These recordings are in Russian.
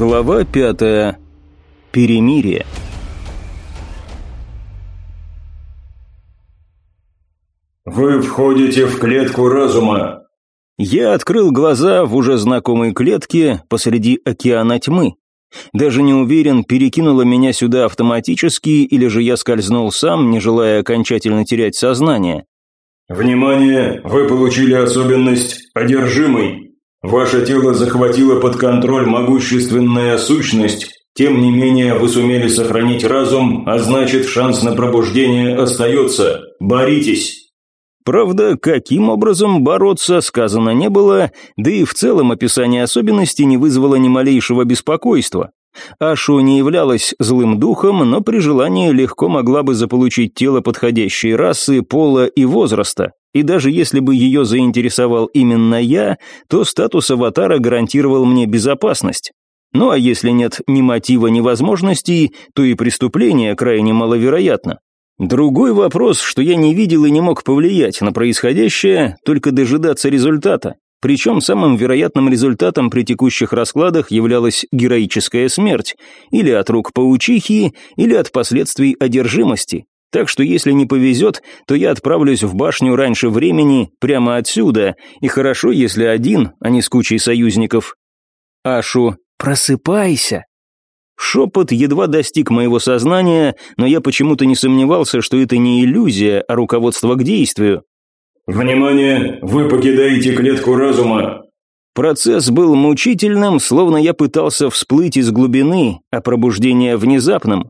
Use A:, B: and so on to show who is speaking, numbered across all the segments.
A: Глава пятая. Перемирие.
B: «Вы входите в клетку разума».
A: Я открыл глаза в уже знакомой клетке посреди океана тьмы. Даже не уверен, перекинуло меня сюда автоматически или же я скользнул сам, не желая окончательно терять сознание.
B: «Внимание! Вы получили особенность «Одержимый». Ваше тело захватило под контроль могущественная сущность, тем не менее вы сумели сохранить разум, а значит шанс на пробуждение остается. Боритесь.
A: Правда, каким образом бороться, сказано не было, да и в целом описание особенностей не вызвало ни малейшего беспокойства. Ашу не являлась злым духом, но при желании легко могла бы заполучить тело подходящей расы, пола и возраста. И даже если бы ее заинтересовал именно я, то статус аватара гарантировал мне безопасность. Ну а если нет ни мотива, ни возможностей, то и преступление крайне маловероятно. Другой вопрос, что я не видел и не мог повлиять на происходящее, только дожидаться результата. Причем самым вероятным результатом при текущих раскладах являлась героическая смерть, или от рук паучихи, или от последствий одержимости. Так что если не повезет, то я отправлюсь в башню раньше времени, прямо отсюда, и хорошо, если один, а не с кучей союзников. Ашу, просыпайся. Шепот едва достиг моего сознания, но я почему-то не сомневался, что это не иллюзия, а руководство к действию.
B: «Внимание! Вы покидаете клетку разума!»
A: Процесс был мучительным, словно я пытался всплыть из глубины, а пробуждение внезапным.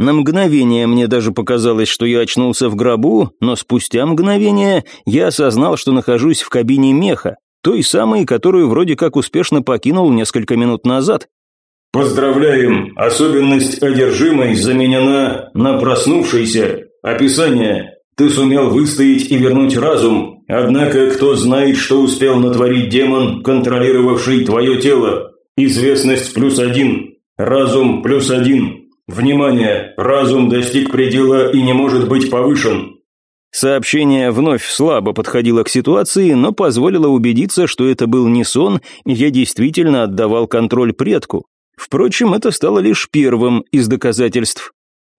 A: На мгновение мне даже показалось, что я очнулся в гробу, но спустя мгновение я осознал, что нахожусь в кабине меха, той самой, которую вроде как успешно покинул несколько минут назад.
B: «Поздравляем! Особенность одержимой заменена на проснувшейся. Описание. Ты сумел выстоять и вернуть разум, однако кто знает, что успел натворить демон, контролировавший твое тело. Известность плюс один, разум плюс один. Внимание, разум достиг предела и не может быть повышен.
A: Сообщение вновь слабо подходило к ситуации, но позволило убедиться, что это был не сон, я действительно отдавал контроль предку. Впрочем, это стало лишь первым из доказательств.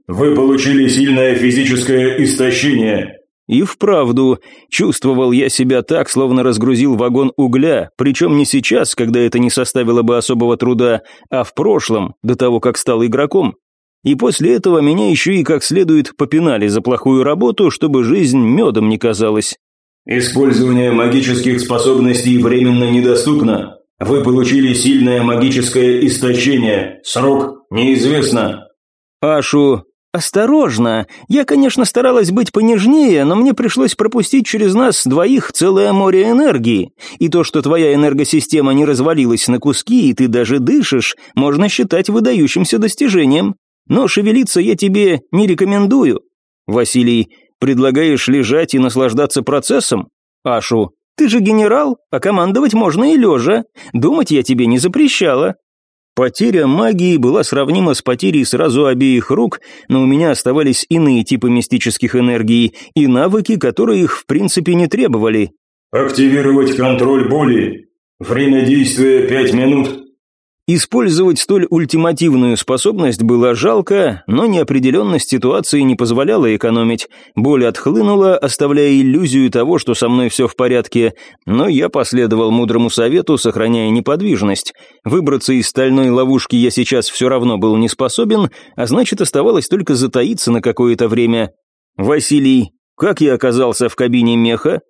B: Вы получили сильное физическое истощение.
A: И вправду, чувствовал я себя так, словно разгрузил вагон угля, причем не сейчас, когда это не составило бы особого труда, а в прошлом, до того, как стал игроком. И после этого меня еще и как следует попинали за плохую работу, чтобы жизнь медом не казалась.
B: Использование магических способностей временно недоступно. Вы получили сильное магическое истощение. Срок неизвестно.
A: Ашу «Осторожно! Я, конечно, старалась быть понежнее, но мне пришлось пропустить через нас двоих целое море энергии. И то, что твоя энергосистема не развалилась на куски, и ты даже дышишь, можно считать выдающимся достижением. Но шевелиться я тебе не рекомендую. Василий, предлагаешь лежать и наслаждаться процессом? Ашу, ты же генерал, а командовать можно и лежа. Думать я тебе не запрещала. Потеря магии была сравнима с потерей сразу обеих рук, но у меня оставались иные типы мистических энергий и навыки, которые их в принципе не требовали.
B: «Активировать контроль боли. Время действия пять минут.
A: Использовать столь ультимативную способность было жалко, но неопределенность ситуации не позволяла экономить. Боль отхлынула, оставляя иллюзию того, что со мной все в порядке, но я последовал мудрому совету, сохраняя неподвижность. Выбраться из стальной ловушки я сейчас все равно был не способен, а значит оставалось только затаиться на какое-то время. «Василий, как я оказался в кабине меха?»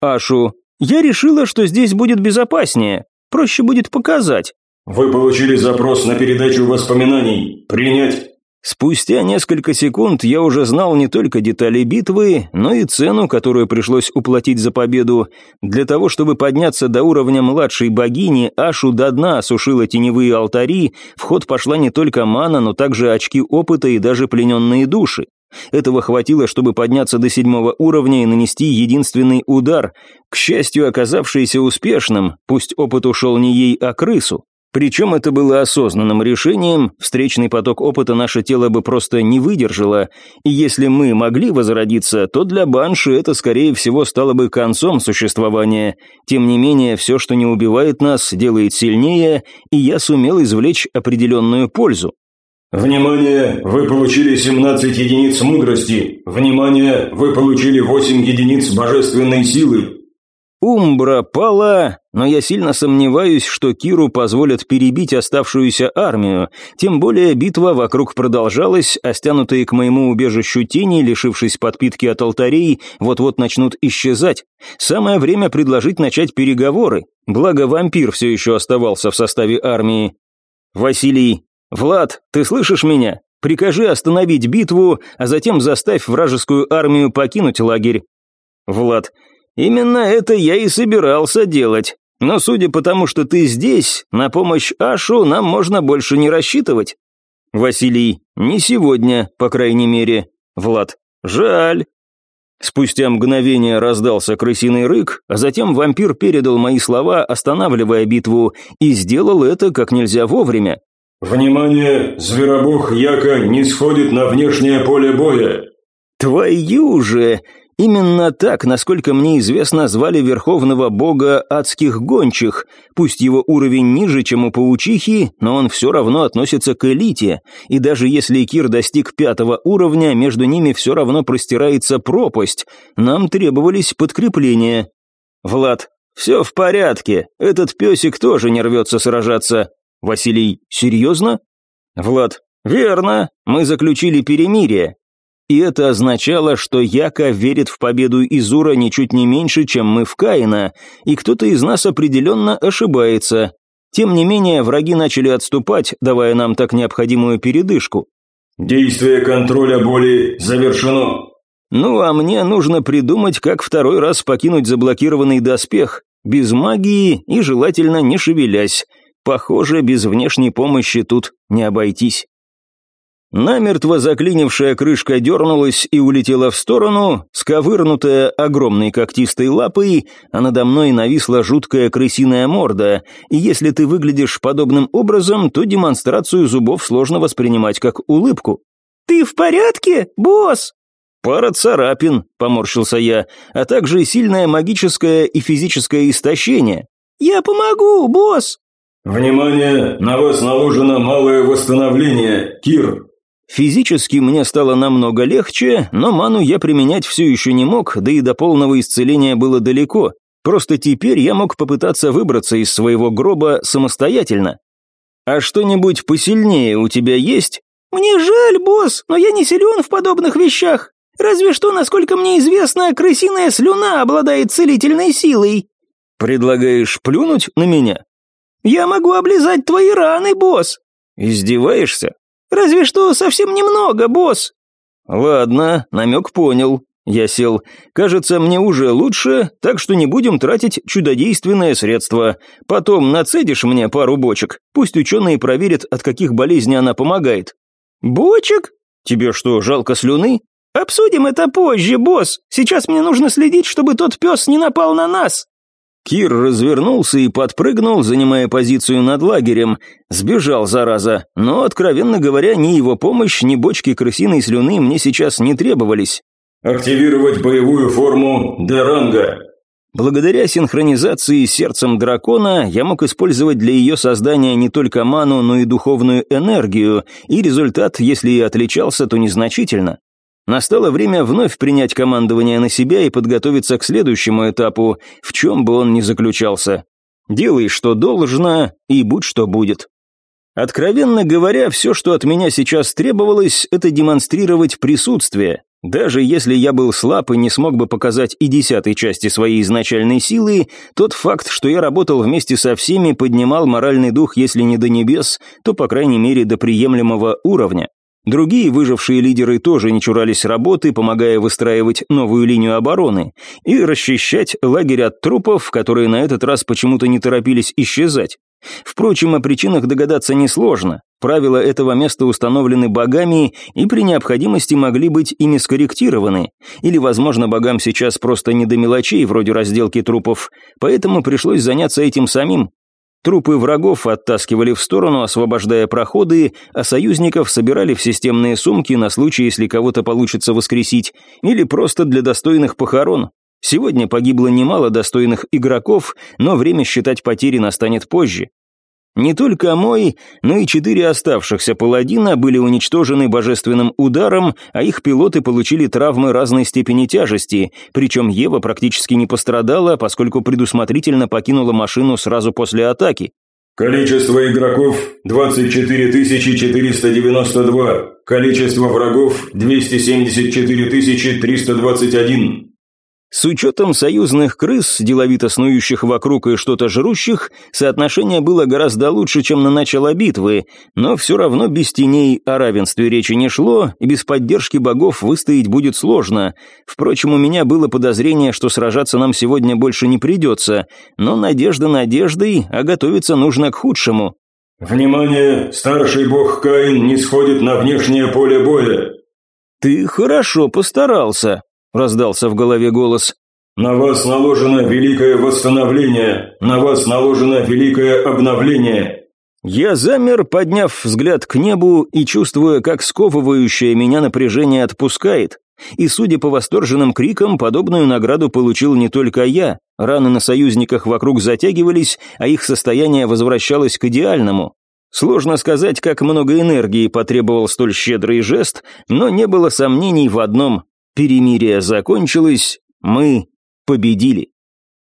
A: «Ашу, я решила, что здесь будет безопаснее, проще будет показать».
B: Вы получили запрос на передачу воспоминаний. Принять.
A: Спустя несколько секунд я уже знал не только детали битвы, но и цену, которую пришлось уплатить за победу. Для того, чтобы подняться до уровня младшей богини, Ашу до дна осушила теневые алтари, в ход пошла не только мана, но также очки опыта и даже плененные души. Этого хватило, чтобы подняться до седьмого уровня и нанести единственный удар, к счастью, оказавшийся успешным, пусть опыт ушел не ей, а крысу. Причем это было осознанным решением, встречный поток опыта наше тело бы просто не выдержало, и если мы могли возродиться, то для Банши это, скорее всего, стало бы концом существования. Тем не менее, все, что не убивает нас, делает сильнее, и я сумел извлечь определенную пользу.
B: Внимание! Вы получили 17 единиц мудрости. Внимание! Вы получили 8 единиц божественной силы.
A: Умбра пала, но я сильно сомневаюсь, что Киру позволят перебить оставшуюся армию, тем более битва вокруг продолжалась, а стянутые к моему убежищу тени, лишившись подпитки от алтарей, вот-вот начнут исчезать. Самое время предложить начать переговоры, благо вампир все еще оставался в составе армии. «Василий, Влад, ты слышишь меня? Прикажи остановить битву, а затем заставь вражескую армию покинуть лагерь». Влад, Именно это я и собирался делать. Но судя по тому, что ты здесь, на помощь Ашу нам можно больше не рассчитывать. Василий, не сегодня, по крайней мере. Влад, жаль. Спустя мгновение раздался крысиный рык, а затем вампир передал мои слова, останавливая битву, и сделал это как нельзя вовремя.
B: «Внимание! Зверобог Яка не сходит на внешнее поле боя!»
A: «Твою же! Именно так, насколько мне известно, звали верховного бога адских гончих. Пусть его уровень ниже, чем у паучихи, но он все равно относится к элите. И даже если Кир достиг пятого уровня, между ними все равно простирается пропасть. Нам требовались подкрепления. Влад, все в порядке. Этот песик тоже не рвется сражаться. Василий, серьезно? Влад, верно. Мы заключили перемирие. И это означало, что Яка верит в победу Изура ничуть не меньше, чем мы в Каина, и кто-то из нас определенно ошибается. Тем не менее, враги начали отступать, давая нам так необходимую передышку.
B: «Действие контроля боли завершено».
A: Ну, а мне нужно придумать, как второй раз покинуть заблокированный доспех, без магии и желательно не шевелясь. Похоже, без внешней помощи тут не обойтись. Намертво заклинившая крышка дернулась и улетела в сторону, сковырнутая огромной когтистой лапой, а надо мной нависла жуткая крысиная морда, и если ты выглядишь подобным образом, то демонстрацию зубов сложно воспринимать как улыбку. «Ты в порядке, босс?» «Пара царапин», — поморщился я, а также сильное магическое и физическое истощение. «Я помогу, босс!»
B: «Внимание! На вас наложено малое восстановление, Кир!»
A: Физически мне стало намного легче, но ману я применять все еще не мог, да и до полного исцеления было далеко. Просто теперь я мог попытаться выбраться из своего гроба самостоятельно. «А что-нибудь посильнее у тебя есть?»
C: «Мне жаль, босс, но я не силен в подобных вещах. Разве что, насколько мне известно, крысиная слюна обладает целительной силой».
A: «Предлагаешь плюнуть на меня?»
C: «Я могу облизать твои раны, босс».
A: «Издеваешься?»
C: «Разве что совсем немного, босс».
A: «Ладно, намек понял». Я сел. «Кажется, мне уже лучше, так что не будем тратить чудодейственное средство. Потом нацедишь мне пару бочек. Пусть ученые проверят, от каких болезней она помогает».
C: «Бочек?
A: Тебе что, жалко слюны?»
C: «Обсудим это позже, босс. Сейчас мне нужно следить, чтобы тот пес не напал на нас».
A: Кир развернулся и подпрыгнул, занимая позицию над лагерем. Сбежал, зараза. Но, откровенно говоря, ни его помощь, ни бочки крысиной слюны мне сейчас не требовались.
B: «Активировать боевую форму Деранга».
A: Благодаря синхронизации с сердцем дракона я мог использовать для ее создания не только ману, но и духовную энергию, и результат, если и отличался, то незначительно. Настало время вновь принять командование на себя и подготовиться к следующему этапу, в чем бы он ни заключался. Делай, что должно, и будь что будет. Откровенно говоря, все, что от меня сейчас требовалось, это демонстрировать присутствие. Даже если я был слаб и не смог бы показать и десятой части своей изначальной силы, тот факт, что я работал вместе со всеми, поднимал моральный дух, если не до небес, то, по крайней мере, до приемлемого уровня. Другие выжившие лидеры тоже не чурались работы, помогая выстраивать новую линию обороны и расчищать лагерь от трупов, которые на этот раз почему-то не торопились исчезать. Впрочем, о причинах догадаться несложно. Правила этого места установлены богами и при необходимости могли быть ими скорректированы. Или, возможно, богам сейчас просто не до мелочей, вроде разделки трупов, поэтому пришлось заняться этим самим. Трупы врагов оттаскивали в сторону, освобождая проходы, а союзников собирали в системные сумки на случай, если кого-то получится воскресить, или просто для достойных похорон. Сегодня погибло немало достойных игроков, но время считать потери настанет позже. Не только мой, но и четыре оставшихся паладина были уничтожены божественным ударом, а их пилоты получили травмы разной степени тяжести, причем Ева практически не пострадала, поскольку предусмотрительно покинула машину сразу после атаки.
B: Количество игроков 24 492, количество врагов 274 321.
A: С учетом союзных крыс, деловито снующих вокруг и что-то жрущих, соотношение было гораздо лучше, чем на начало битвы, но все равно без теней о равенстве речи не шло, и без поддержки богов выстоять будет сложно. Впрочем, у меня было подозрение, что сражаться нам сегодня больше не придется, но надежда надеждой, а готовиться нужно к худшему.
B: «Внимание! Старший бог Каин не сходит на внешнее поле боя!»
A: «Ты хорошо постарался», – раздался в голове голос.
B: «На вас наложено великое восстановление, на вас наложено великое обновление».
A: Я замер, подняв взгляд к небу и чувствуя, как сковывающее меня напряжение отпускает. И, судя по восторженным крикам, подобную награду получил не только я. Раны на союзниках вокруг затягивались, а их состояние возвращалось к идеальному. Сложно сказать, как много энергии потребовал столь щедрый жест, но не было сомнений в одном Перемирие закончилось, мы победили.